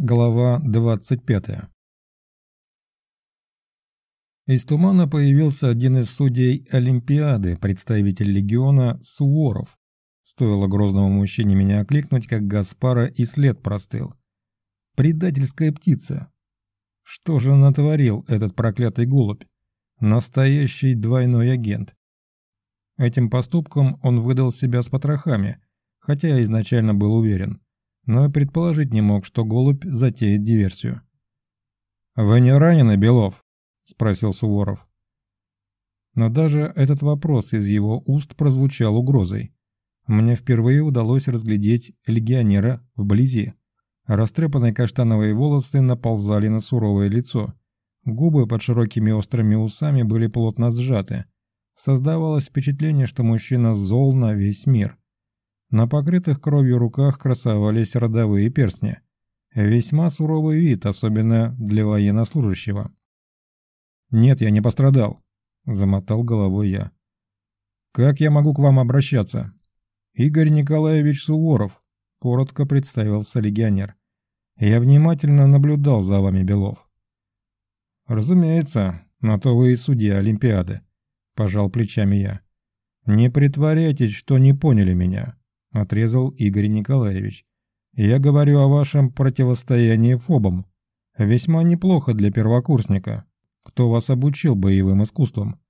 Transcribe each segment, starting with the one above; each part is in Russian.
Глава 25 Из тумана появился один из судей Олимпиады, представитель легиона Суворов. Стоило грозному мужчине меня окликнуть, как Гаспара и след простыл. Предательская птица. Что же натворил этот проклятый голубь? Настоящий двойной агент. Этим поступком он выдал себя с потрохами, хотя изначально был уверен – но и предположить не мог, что голубь затеет диверсию. «Вы не ранены, Белов?» – спросил Суворов. Но даже этот вопрос из его уст прозвучал угрозой. Мне впервые удалось разглядеть легионера вблизи. Растрепанные каштановые волосы наползали на суровое лицо. Губы под широкими острыми усами были плотно сжаты. Создавалось впечатление, что мужчина зол на весь мир. На покрытых кровью руках красовались родовые перстни. Весьма суровый вид, особенно для военнослужащего. «Нет, я не пострадал», — замотал головой я. «Как я могу к вам обращаться?» «Игорь Николаевич Суворов», — коротко представился легионер. «Я внимательно наблюдал за вами, Белов». «Разумеется, на то вы и судья Олимпиады», — пожал плечами я. «Не притворяйтесь, что не поняли меня. — отрезал Игорь Николаевич. «Я говорю о вашем противостоянии фобам. Весьма неплохо для первокурсника. Кто вас обучил боевым искусствам?»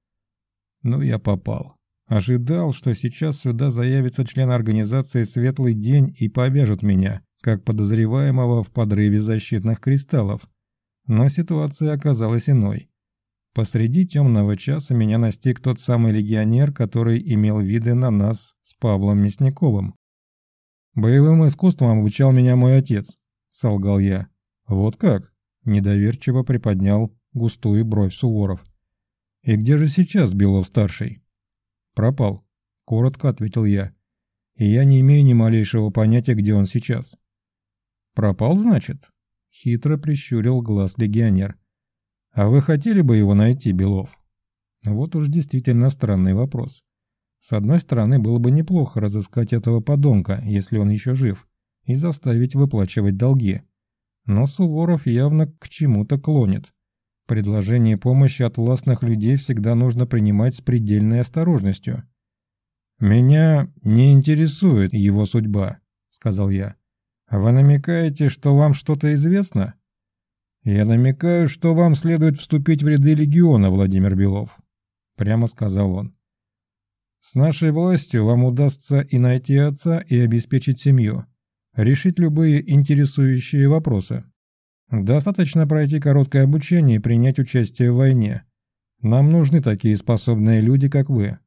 Ну, я попал. Ожидал, что сейчас сюда заявится член организации «Светлый день» и повяжет меня, как подозреваемого в подрыве защитных кристаллов. Но ситуация оказалась иной. Посреди темного часа меня настиг тот самый легионер, который имел виды на нас с Павлом Мясниковым. «Боевым искусством обучал меня мой отец», — солгал я. «Вот как?» — недоверчиво приподнял густую бровь Суворов. «И где же сейчас Белов-старший?» «Пропал», — коротко ответил я. «И я не имею ни малейшего понятия, где он сейчас». «Пропал, значит?» — хитро прищурил глаз легионер. А вы хотели бы его найти, Белов? Вот уж действительно странный вопрос. С одной стороны, было бы неплохо разыскать этого подонка, если он еще жив, и заставить выплачивать долги. Но Суворов явно к чему-то клонит. Предложение помощи от властных людей всегда нужно принимать с предельной осторожностью. «Меня не интересует его судьба», — сказал я. «Вы намекаете, что вам что-то известно?» «Я намекаю, что вам следует вступить в ряды легиона, Владимир Белов», — прямо сказал он. «С нашей властью вам удастся и найти отца, и обеспечить семью, решить любые интересующие вопросы. Достаточно пройти короткое обучение и принять участие в войне. Нам нужны такие способные люди, как вы».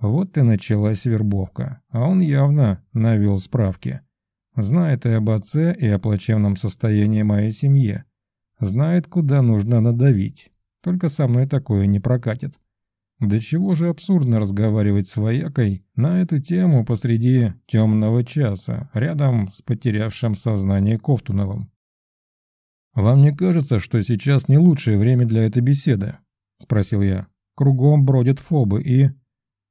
Вот и началась вербовка, а он явно навел справки. Знает и об отце, и о плачевном состоянии моей семьи. Знает, куда нужно надавить. Только со мной такое не прокатит. Да чего же абсурдно разговаривать с воякой на эту тему посреди темного часа, рядом с потерявшим сознание Ковтуновым. «Вам не кажется, что сейчас не лучшее время для этой беседы?» – спросил я. «Кругом бродят фобы и...»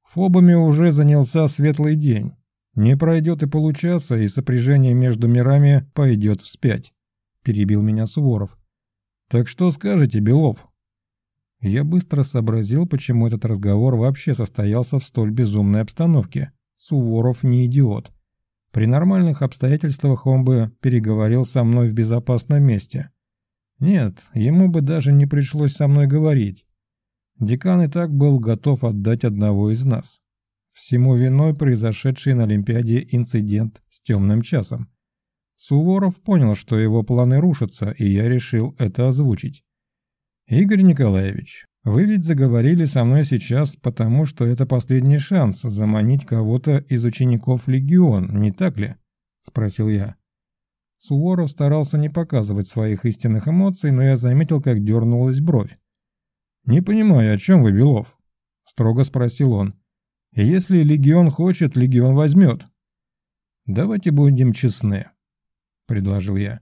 «Фобами уже занялся светлый день. Не пройдет и получаса, и сопряжение между мирами пойдет вспять», – перебил меня Суворов. «Так что скажете, Белов?» Я быстро сообразил, почему этот разговор вообще состоялся в столь безумной обстановке. Суворов не идиот. При нормальных обстоятельствах он бы переговорил со мной в безопасном месте. Нет, ему бы даже не пришлось со мной говорить. Декан и так был готов отдать одного из нас. Всему виной произошедший на Олимпиаде инцидент с темным часом. Суворов понял, что его планы рушатся, и я решил это озвучить. «Игорь Николаевич, вы ведь заговорили со мной сейчас, потому что это последний шанс заманить кого-то из учеников Легион, не так ли?» – спросил я. Суворов старался не показывать своих истинных эмоций, но я заметил, как дернулась бровь. «Не понимаю, о чем вы, Белов?» – строго спросил он. «Если Легион хочет, Легион возьмет». «Давайте будем честны. — предложил я.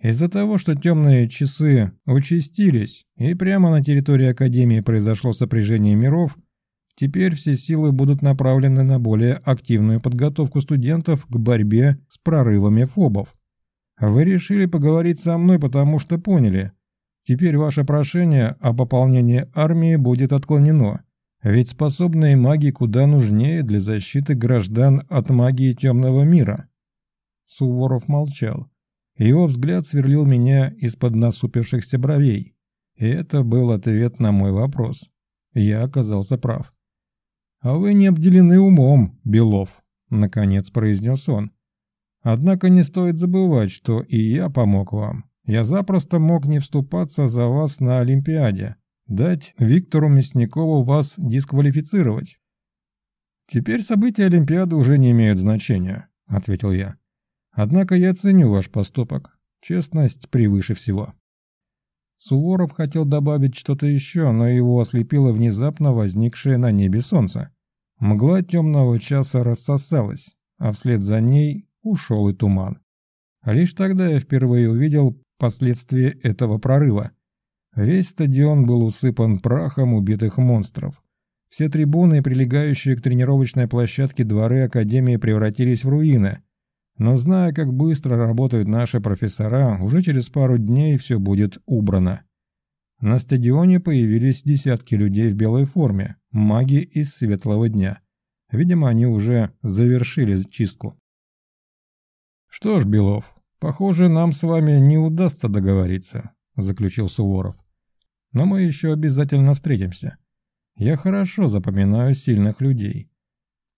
Из-за того, что темные часы участились, и прямо на территории Академии произошло сопряжение миров, теперь все силы будут направлены на более активную подготовку студентов к борьбе с прорывами фобов. Вы решили поговорить со мной, потому что поняли. Теперь ваше прошение о пополнении армии будет отклонено. Ведь способные маги куда нужнее для защиты граждан от магии темного мира. Суворов молчал. Его взгляд сверлил меня из-под насупившихся бровей. И это был ответ на мой вопрос. Я оказался прав. «А вы не обделены умом, Белов», — наконец произнес он. «Однако не стоит забывать, что и я помог вам. Я запросто мог не вступаться за вас на Олимпиаде, дать Виктору Мясникову вас дисквалифицировать». «Теперь события Олимпиады уже не имеют значения», — ответил я. «Однако я ценю ваш поступок. Честность превыше всего». Суворов хотел добавить что-то еще, но его ослепило внезапно возникшее на небе солнце. Мгла темного часа рассосалась, а вслед за ней ушел и туман. Лишь тогда я впервые увидел последствия этого прорыва. Весь стадион был усыпан прахом убитых монстров. Все трибуны, прилегающие к тренировочной площадке дворы Академии, превратились в руины. Но зная, как быстро работают наши профессора, уже через пару дней все будет убрано. На стадионе появились десятки людей в белой форме, маги из светлого дня. Видимо, они уже завершили чистку. «Что ж, Белов, похоже, нам с вами не удастся договориться», – заключил Суворов. «Но мы еще обязательно встретимся. Я хорошо запоминаю сильных людей.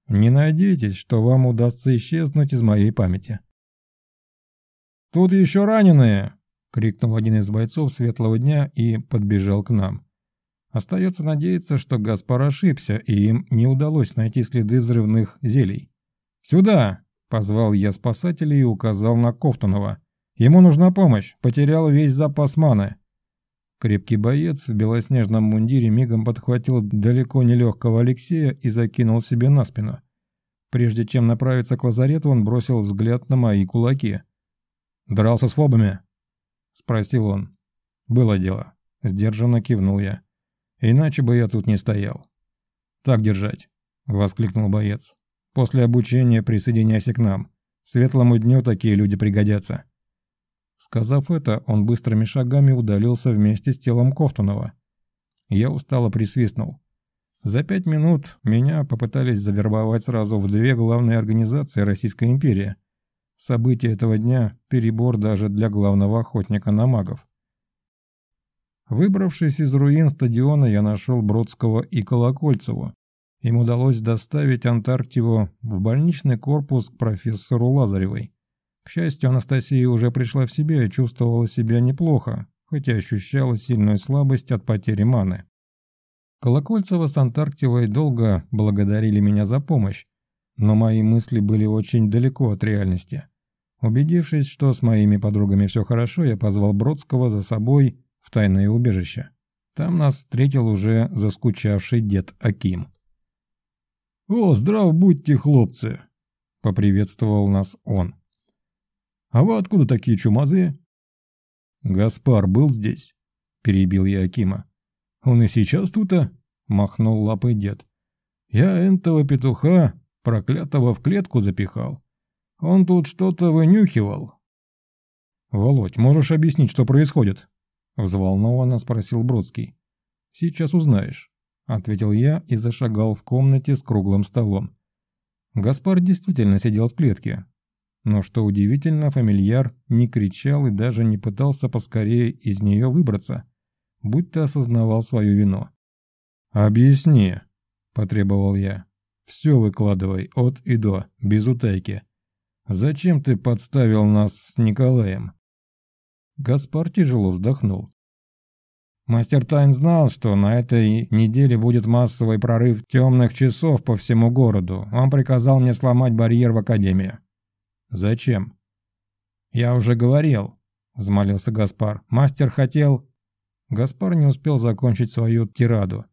Не надейтесь, что вам удастся исчезнуть из моей памяти». «Тут еще раненые!» — крикнул один из бойцов светлого дня и подбежал к нам. Остается надеяться, что Гаспар ошибся, и им не удалось найти следы взрывных зелий. «Сюда!» — позвал я спасателей и указал на Кофтунова. «Ему нужна помощь, потерял весь запас маны». Крепкий боец в белоснежном мундире мигом подхватил далеко не легкого Алексея и закинул себе на спину. Прежде чем направиться к лазарету, он бросил взгляд на мои кулаки. «Дрался с фобами?» — спросил он. «Было дело». Сдержанно кивнул я. «Иначе бы я тут не стоял». «Так держать», — воскликнул боец. «После обучения присоединяйся к нам. Светлому дню такие люди пригодятся». Сказав это, он быстрыми шагами удалился вместе с телом Кофтунова. Я устало присвистнул. За пять минут меня попытались завербовать сразу в две главные организации Российской империи – События этого дня – перебор даже для главного охотника на магов. Выбравшись из руин стадиона, я нашел Бродского и Колокольцеву. Им удалось доставить Антарктиву в больничный корпус к профессору Лазаревой. К счастью, Анастасия уже пришла в себя и чувствовала себя неплохо, хотя ощущала сильную слабость от потери маны. Колокольцева с Антарктивой долго благодарили меня за помощь, но мои мысли были очень далеко от реальности. Убедившись, что с моими подругами все хорошо, я позвал Бродского за собой в тайное убежище. Там нас встретил уже заскучавший дед Аким. «О, здрав будьте, хлопцы!» — поприветствовал нас он. «А вы откуда такие чумазые?» «Гаспар был здесь?» — перебил я Акима. «Он и сейчас тут-то?» — махнул лапой дед. «Я этого петуха Проклятого в клетку запихал. Он тут что-то вынюхивал. «Володь, можешь объяснить, что происходит?» Взволнованно спросил Бродский. «Сейчас узнаешь», — ответил я и зашагал в комнате с круглым столом. Гаспар действительно сидел в клетке. Но что удивительно, фамильяр не кричал и даже не пытался поскорее из нее выбраться, будто осознавал свою вину. «Объясни», — потребовал я. Все выкладывай, от и до, без утайки. Зачем ты подставил нас с Николаем?» Гаспар тяжело вздохнул. Мастер Тайн знал, что на этой неделе будет массовый прорыв темных часов по всему городу. Он приказал мне сломать барьер в Академии. «Зачем?» «Я уже говорил», — взмолился Гаспар. «Мастер хотел...» Гаспар не успел закончить свою тираду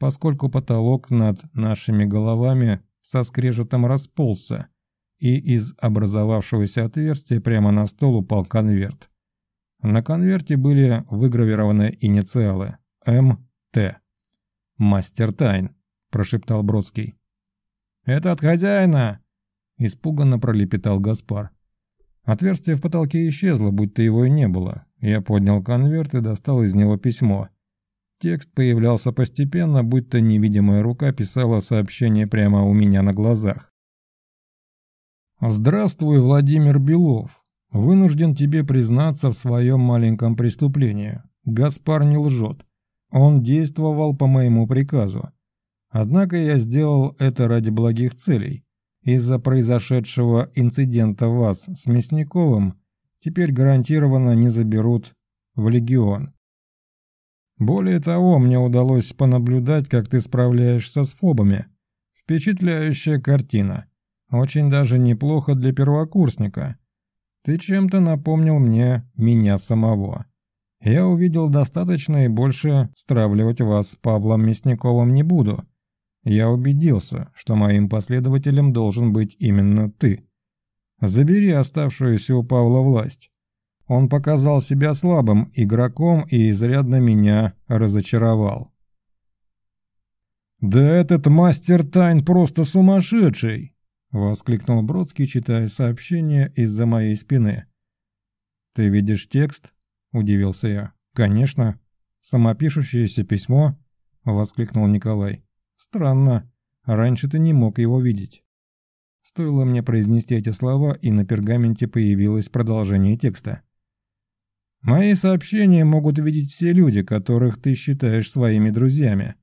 поскольку потолок над нашими головами со скрежетом расползся, и из образовавшегося отверстия прямо на стол упал конверт. На конверте были выгравированы инициалы «МТ». «Мастер Тайн», – прошептал Бродский. «Это от хозяина!» – испуганно пролепетал Гаспар. Отверстие в потолке исчезло, будто его и не было. Я поднял конверт и достал из него письмо. Текст появлялся постепенно, будто невидимая рука писала сообщение прямо у меня на глазах. «Здравствуй, Владимир Белов. Вынужден тебе признаться в своем маленьком преступлении. Гаспар не лжет. Он действовал по моему приказу. Однако я сделал это ради благих целей. Из-за произошедшего инцидента вас с Мясниковым теперь гарантированно не заберут в легион. Более того, мне удалось понаблюдать, как ты справляешься с фобами. Впечатляющая картина. Очень даже неплохо для первокурсника. Ты чем-то напомнил мне меня самого. Я увидел достаточно и больше стравливать вас с Павлом Мясниковым не буду. Я убедился, что моим последователем должен быть именно ты. Забери оставшуюся у Павла власть. Он показал себя слабым игроком и изрядно меня разочаровал. «Да этот мастер тайн просто сумасшедший!» — воскликнул Бродский, читая сообщение из-за моей спины. «Ты видишь текст?» — удивился я. «Конечно. Самопишущееся письмо?» — воскликнул Николай. «Странно. Раньше ты не мог его видеть». Стоило мне произнести эти слова, и на пергаменте появилось продолжение текста. Мои сообщения могут видеть все люди, которых ты считаешь своими друзьями.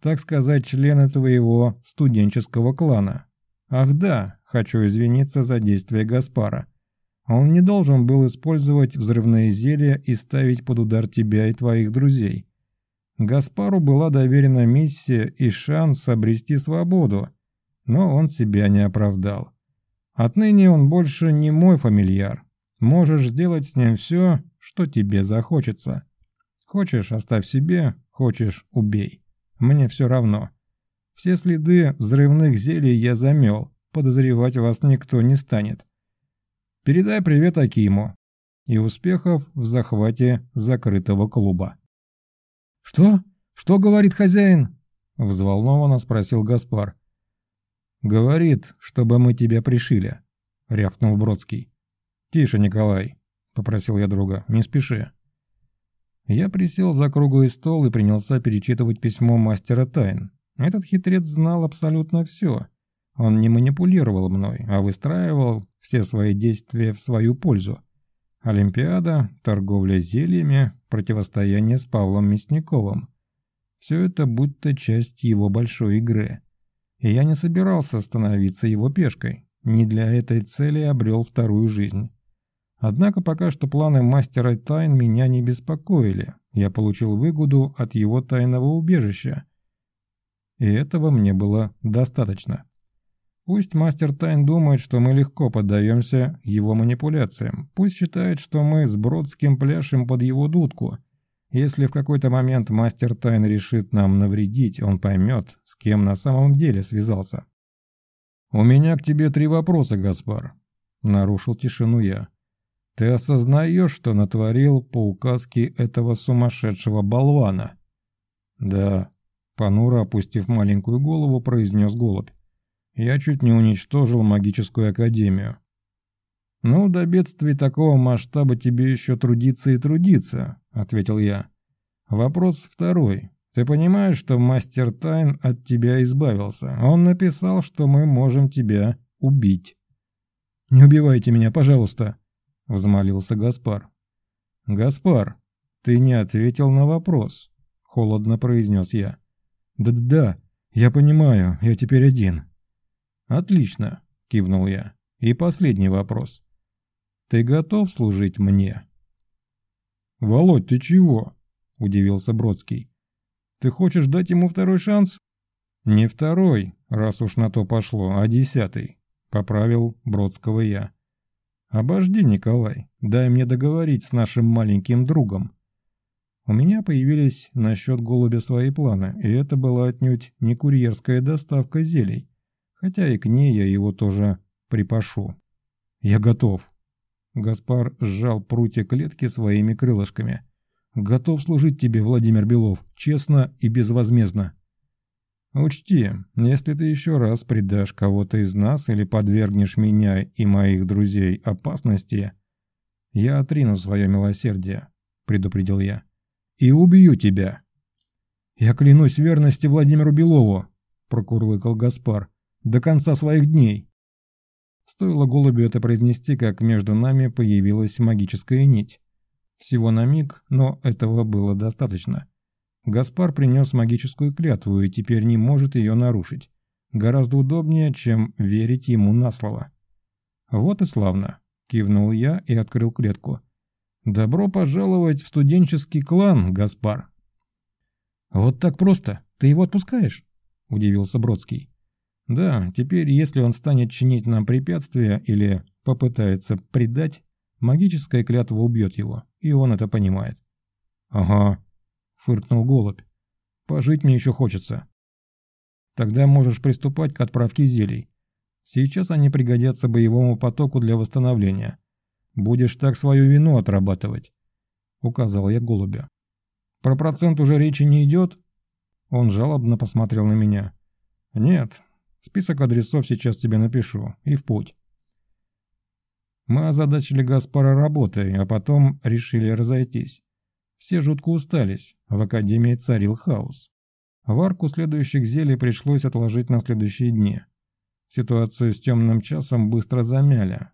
Так сказать, члены твоего студенческого клана. Ах да, хочу извиниться за действия Гаспара. Он не должен был использовать взрывные зелья и ставить под удар тебя и твоих друзей. Гаспару была доверена миссия и шанс обрести свободу, но он себя не оправдал. Отныне он больше не мой фамильяр. Можешь сделать с ним все, что тебе захочется. Хочешь – оставь себе, хочешь – убей. Мне все равно. Все следы взрывных зелий я замел, подозревать вас никто не станет. Передай привет Акиму и успехов в захвате закрытого клуба. «Что? Что говорит хозяин?» – взволнованно спросил Гаспар. «Говорит, чтобы мы тебя пришили», – рявкнул Бродский. «Тише, Николай», — попросил я друга, — «не спеши». Я присел за круглый стол и принялся перечитывать письмо мастера тайн. Этот хитрец знал абсолютно все. Он не манипулировал мной, а выстраивал все свои действия в свою пользу. Олимпиада, торговля зельями, противостояние с Павлом Мясниковым. Все это будто часть его большой игры. И я не собирался становиться его пешкой. Не для этой цели обрел вторую жизнь. Однако пока что планы мастера тайн меня не беспокоили. Я получил выгоду от его тайного убежища. И этого мне было достаточно. Пусть мастер тайн думает, что мы легко поддаемся его манипуляциям. Пусть считает, что мы с Бродским пляшем под его дудку. Если в какой-то момент мастер тайн решит нам навредить, он поймет, с кем на самом деле связался. «У меня к тебе три вопроса, Гаспар», — нарушил тишину я. Ты осознаешь, что натворил по указке этого сумасшедшего болвана?» «Да», — понуро опустив маленькую голову, произнес голубь. «Я чуть не уничтожил магическую академию». «Ну, до бедствий такого масштаба тебе еще трудиться и трудиться», — ответил я. «Вопрос второй. Ты понимаешь, что мастер Тайн от тебя избавился? Он написал, что мы можем тебя убить». «Не убивайте меня, пожалуйста», — взмолился Гаспар. «Гаспар, ты не ответил на вопрос», — холодно произнес я. «Да-да, я понимаю, я теперь один». «Отлично», — кивнул я. «И последний вопрос. Ты готов служить мне?» «Володь, ты чего?» — удивился Бродский. «Ты хочешь дать ему второй шанс?» «Не второй, раз уж на то пошло, а десятый», — поправил Бродского я. «Обожди, Николай, дай мне договорить с нашим маленьким другом». У меня появились насчет голубя свои планы, и это была отнюдь не курьерская доставка зелий, хотя и к ней я его тоже припашу. «Я готов». Гаспар сжал прутья клетки своими крылышками. «Готов служить тебе, Владимир Белов, честно и безвозмездно». Учти, если ты еще раз предашь кого-то из нас или подвергнешь меня и моих друзей опасности, я отрину свое милосердие, предупредил я, и убью тебя. Я клянусь верности Владимиру Белову, прокурлыкал Гаспар, до конца своих дней. Стоило голубю это произнести, как между нами появилась магическая нить. Всего на миг, но этого было достаточно. Гаспар принес магическую клятву и теперь не может ее нарушить. Гораздо удобнее, чем верить ему на слово. «Вот и славно», — кивнул я и открыл клетку. «Добро пожаловать в студенческий клан, Гаспар». «Вот так просто? Ты его отпускаешь?» — удивился Бродский. «Да, теперь, если он станет чинить нам препятствия или попытается предать, магическая клятва убьет его, и он это понимает». «Ага», фыркнул голубь. «Пожить мне еще хочется». «Тогда можешь приступать к отправке зелий. Сейчас они пригодятся боевому потоку для восстановления. Будешь так свою вину отрабатывать», — указал я голубя. «Про процент уже речи не идет?» Он жалобно посмотрел на меня. «Нет, список адресов сейчас тебе напишу, и в путь». Мы озадачили Гаспара работой, а потом решили разойтись. Все жутко устались, в академии царил хаос. Варку следующих зелий пришлось отложить на следующие дни. Ситуацию с темным часом быстро замяли,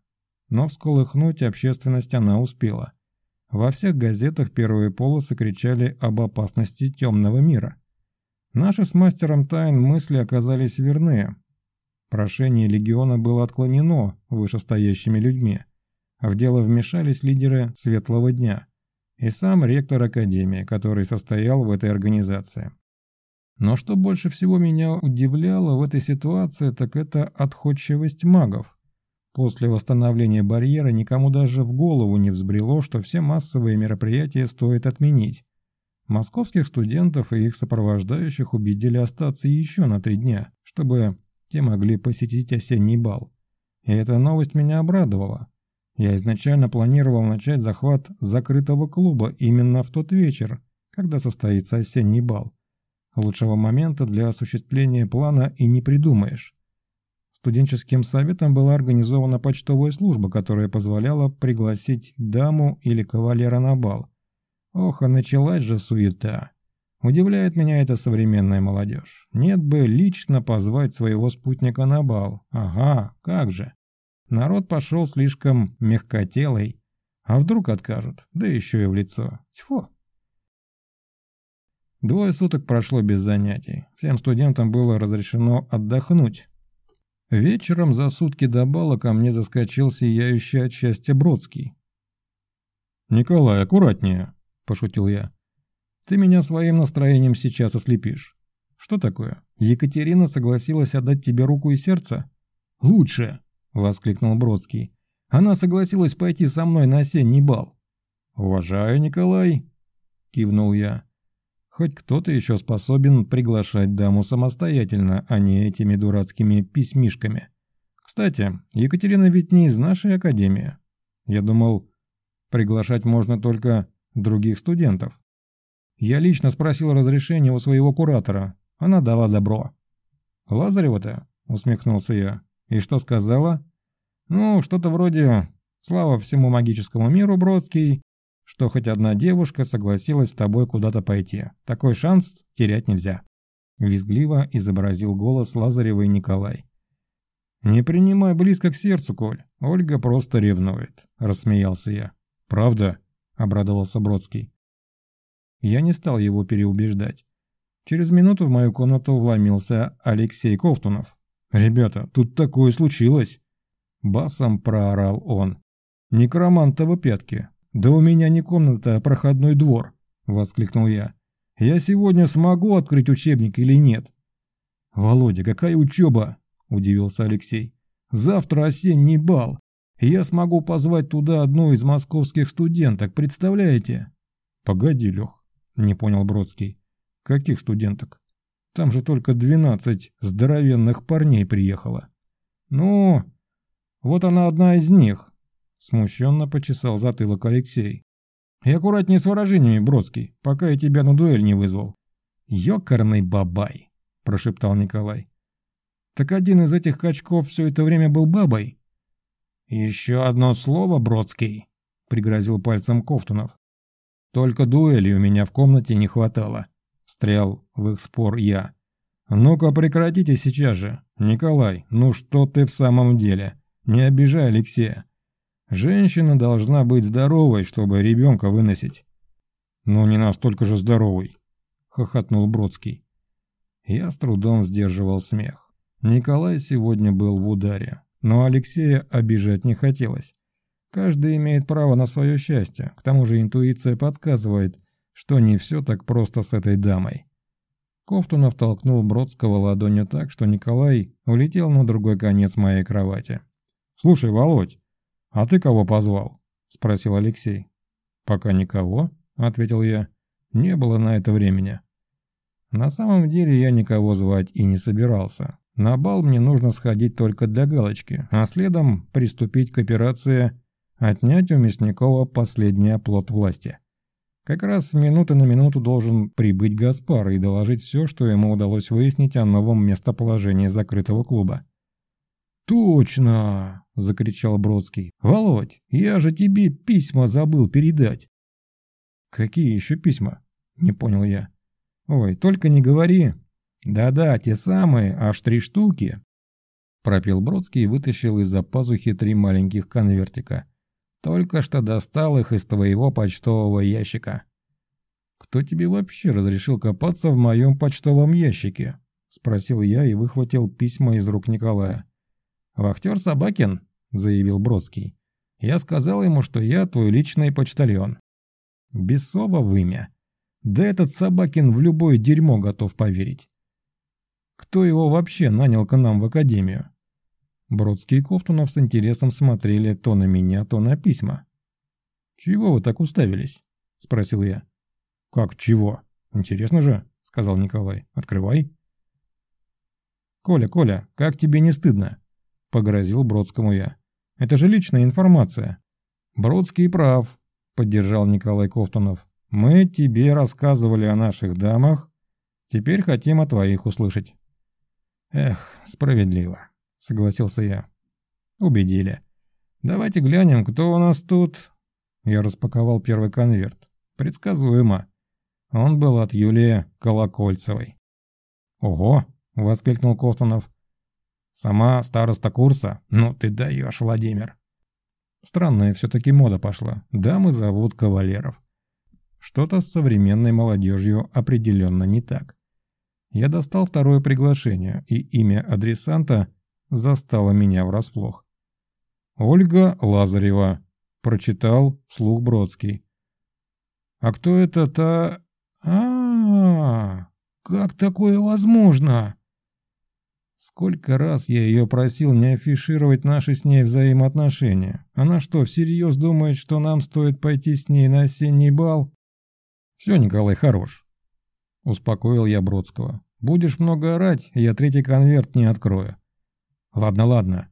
но всколыхнуть общественность она успела. Во всех газетах первые полосы кричали об опасности темного мира. Наши с мастером тайн мысли оказались верны. Прошение легиона было отклонено вышестоящими людьми. В дело вмешались лидеры Светлого Дня – и сам ректор Академии, который состоял в этой организации. Но что больше всего меня удивляло в этой ситуации, так это отходчивость магов. После восстановления барьера никому даже в голову не взбрело, что все массовые мероприятия стоит отменить. Московских студентов и их сопровождающих убедили остаться еще на три дня, чтобы те могли посетить осенний бал. И эта новость меня обрадовала. Я изначально планировал начать захват закрытого клуба именно в тот вечер, когда состоится осенний бал. Лучшего момента для осуществления плана и не придумаешь. Студенческим советом была организована почтовая служба, которая позволяла пригласить даму или кавалера на бал. Ох, а началась же суета. Удивляет меня эта современная молодежь. Нет бы лично позвать своего спутника на бал. Ага, как же. Народ пошел слишком мягкотелый. А вдруг откажут? Да еще и в лицо. Тьфу. Двое суток прошло без занятий. Всем студентам было разрешено отдохнуть. Вечером за сутки до бала ко мне заскочил сияющий от счастья Бродский. «Николай, аккуратнее», – пошутил я. «Ты меня своим настроением сейчас ослепишь. Что такое? Екатерина согласилась отдать тебе руку и сердце? Лучше!» – воскликнул Бродский. «Она согласилась пойти со мной на осенний бал». «Уважаю, Николай», – кивнул я. «Хоть кто-то еще способен приглашать даму самостоятельно, а не этими дурацкими письмишками. Кстати, Екатерина ведь не из нашей академии. Я думал, приглашать можно только других студентов. Я лично спросил разрешения у своего куратора. Она дала добро». «Лазарева-то?» – усмехнулся я. И что сказала? Ну, что-то вроде «Слава всему магическому миру, Бродский, что хоть одна девушка согласилась с тобой куда-то пойти. Такой шанс терять нельзя». Визгливо изобразил голос Лазаревой Николай. «Не принимай близко к сердцу, Коль. Ольга просто ревнует», – рассмеялся я. «Правда?» – обрадовался Бродский. Я не стал его переубеждать. Через минуту в мою комнату вломился Алексей Ковтунов. «Ребята, тут такое случилось!» Басом проорал он. «Некромантово пятки! Да у меня не комната, а проходной двор!» Воскликнул я. «Я сегодня смогу открыть учебник или нет?» «Володя, какая учеба?» Удивился Алексей. «Завтра осенний бал. Я смогу позвать туда одну из московских студенток, представляете?» «Погоди, Лех», — не понял Бродский. «Каких студенток?» Там же только двенадцать здоровенных парней приехало. Ну, вот она одна из них. Смущенно почесал затылок Алексей. И аккуратнее с выражениями, Бродский, пока я тебя на дуэль не вызвал. Ёкарный бабай. – прошептал Николай. «Так один из этих качков все это время был бабой?» «Еще одно слово, Бродский», – пригрозил пальцем Кофтунов. «Только дуэли у меня в комнате не хватало», – встрял в их спор я. «Ну-ка прекратите сейчас же. Николай, ну что ты в самом деле? Не обижай Алексея. Женщина должна быть здоровой, чтобы ребенка выносить». «Ну не настолько же здоровой», – хохотнул Бродский. Я с трудом сдерживал смех. Николай сегодня был в ударе, но Алексея обижать не хотелось. Каждый имеет право на свое счастье, к тому же интуиция подсказывает, что не все так просто с этой дамой. Кофтунов толкнул Бродского ладонью так, что Николай улетел на другой конец моей кровати. «Слушай, Володь, а ты кого позвал?» – спросил Алексей. «Пока никого», – ответил я. «Не было на это времени». На самом деле я никого звать и не собирался. На бал мне нужно сходить только для галочки, а следом приступить к операции «Отнять у Мясникова последний оплот власти». Как раз с минуты на минуту должен прибыть Гаспар и доложить все, что ему удалось выяснить о новом местоположении закрытого клуба. «Точно!» – закричал Бродский. «Володь, я же тебе письма забыл передать!» «Какие еще письма?» – не понял я. «Ой, только не говори!» «Да-да, те самые, аж три штуки!» Пропил Бродский и вытащил из-за пазухи три маленьких конвертика. Только что достал их из твоего почтового ящика. Кто тебе вообще разрешил копаться в моем почтовом ящике? Спросил я и выхватил письма из рук Николая. «Вахтер Собакин», — заявил Бродский. «Я сказал ему, что я твой личный почтальон». Бесово вымя. Да этот Собакин в любое дерьмо готов поверить. Кто его вообще нанял к нам в академию? Бродский и Кофтунов с интересом смотрели то на меня, то на письма. «Чего вы так уставились?» – спросил я. «Как чего? Интересно же», – сказал Николай. «Открывай». «Коля, Коля, как тебе не стыдно?» – погрозил Бродскому я. «Это же личная информация». «Бродский прав», – поддержал Николай Кофтунов. «Мы тебе рассказывали о наших дамах, теперь хотим о твоих услышать». «Эх, справедливо» согласился я. Убедили. Давайте глянем, кто у нас тут. Я распаковал первый конверт. Предсказуемо. Он был от Юлии Колокольцевой. «Ого!» — воскликнул Кофтонов. «Сама староста курса? Ну ты даешь, Владимир!» Странная все-таки мода пошла. Дамы зовут кавалеров. Что-то с современной молодежью определенно не так. Я достал второе приглашение, и имя адресанта застала меня врасплох. «Ольга Лазарева», — прочитал вслух Бродский. «А кто это та...» а, -а, -а Как такое возможно?» Сколько раз я ее просил не афишировать наши с ней взаимоотношения. Она что, всерьез думает, что нам стоит пойти с ней на осенний бал? Все, Николай, хорош. Успокоил я Бродского. Будешь много орать, я третий конверт не открою. «Ладно, ладно».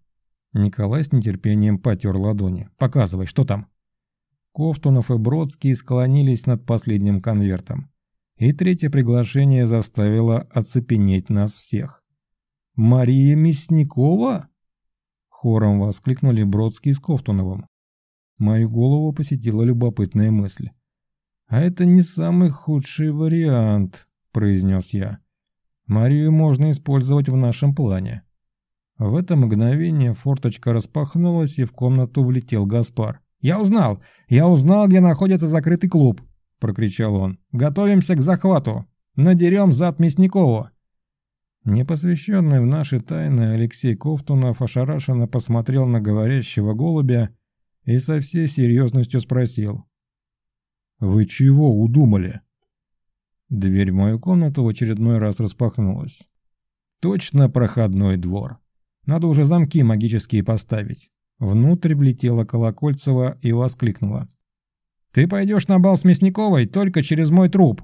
Николай с нетерпением потер ладони. «Показывай, что там?» Кофтунов и Бродский склонились над последним конвертом. И третье приглашение заставило оцепенеть нас всех. «Мария Мясникова?» Хором воскликнули Бродский с Кофтуновым. Мою голову посетила любопытная мысль. «А это не самый худший вариант», — произнес я. «Марию можно использовать в нашем плане. В это мгновение форточка распахнулась, и в комнату влетел Гаспар. «Я узнал! Я узнал, где находится закрытый клуб!» – прокричал он. «Готовимся к захвату! Надерем зад Мясникову!» Непосвященный в наши тайны Алексей Ковтунов ошарашенно посмотрел на говорящего голубя и со всей серьезностью спросил. «Вы чего удумали?» Дверь в мою комнату в очередной раз распахнулась. Точно проходной двор. Надо уже замки магические поставить. Внутрь влетела Колокольцева и воскликнула. «Ты пойдешь на бал с Мясниковой только через мой труп!»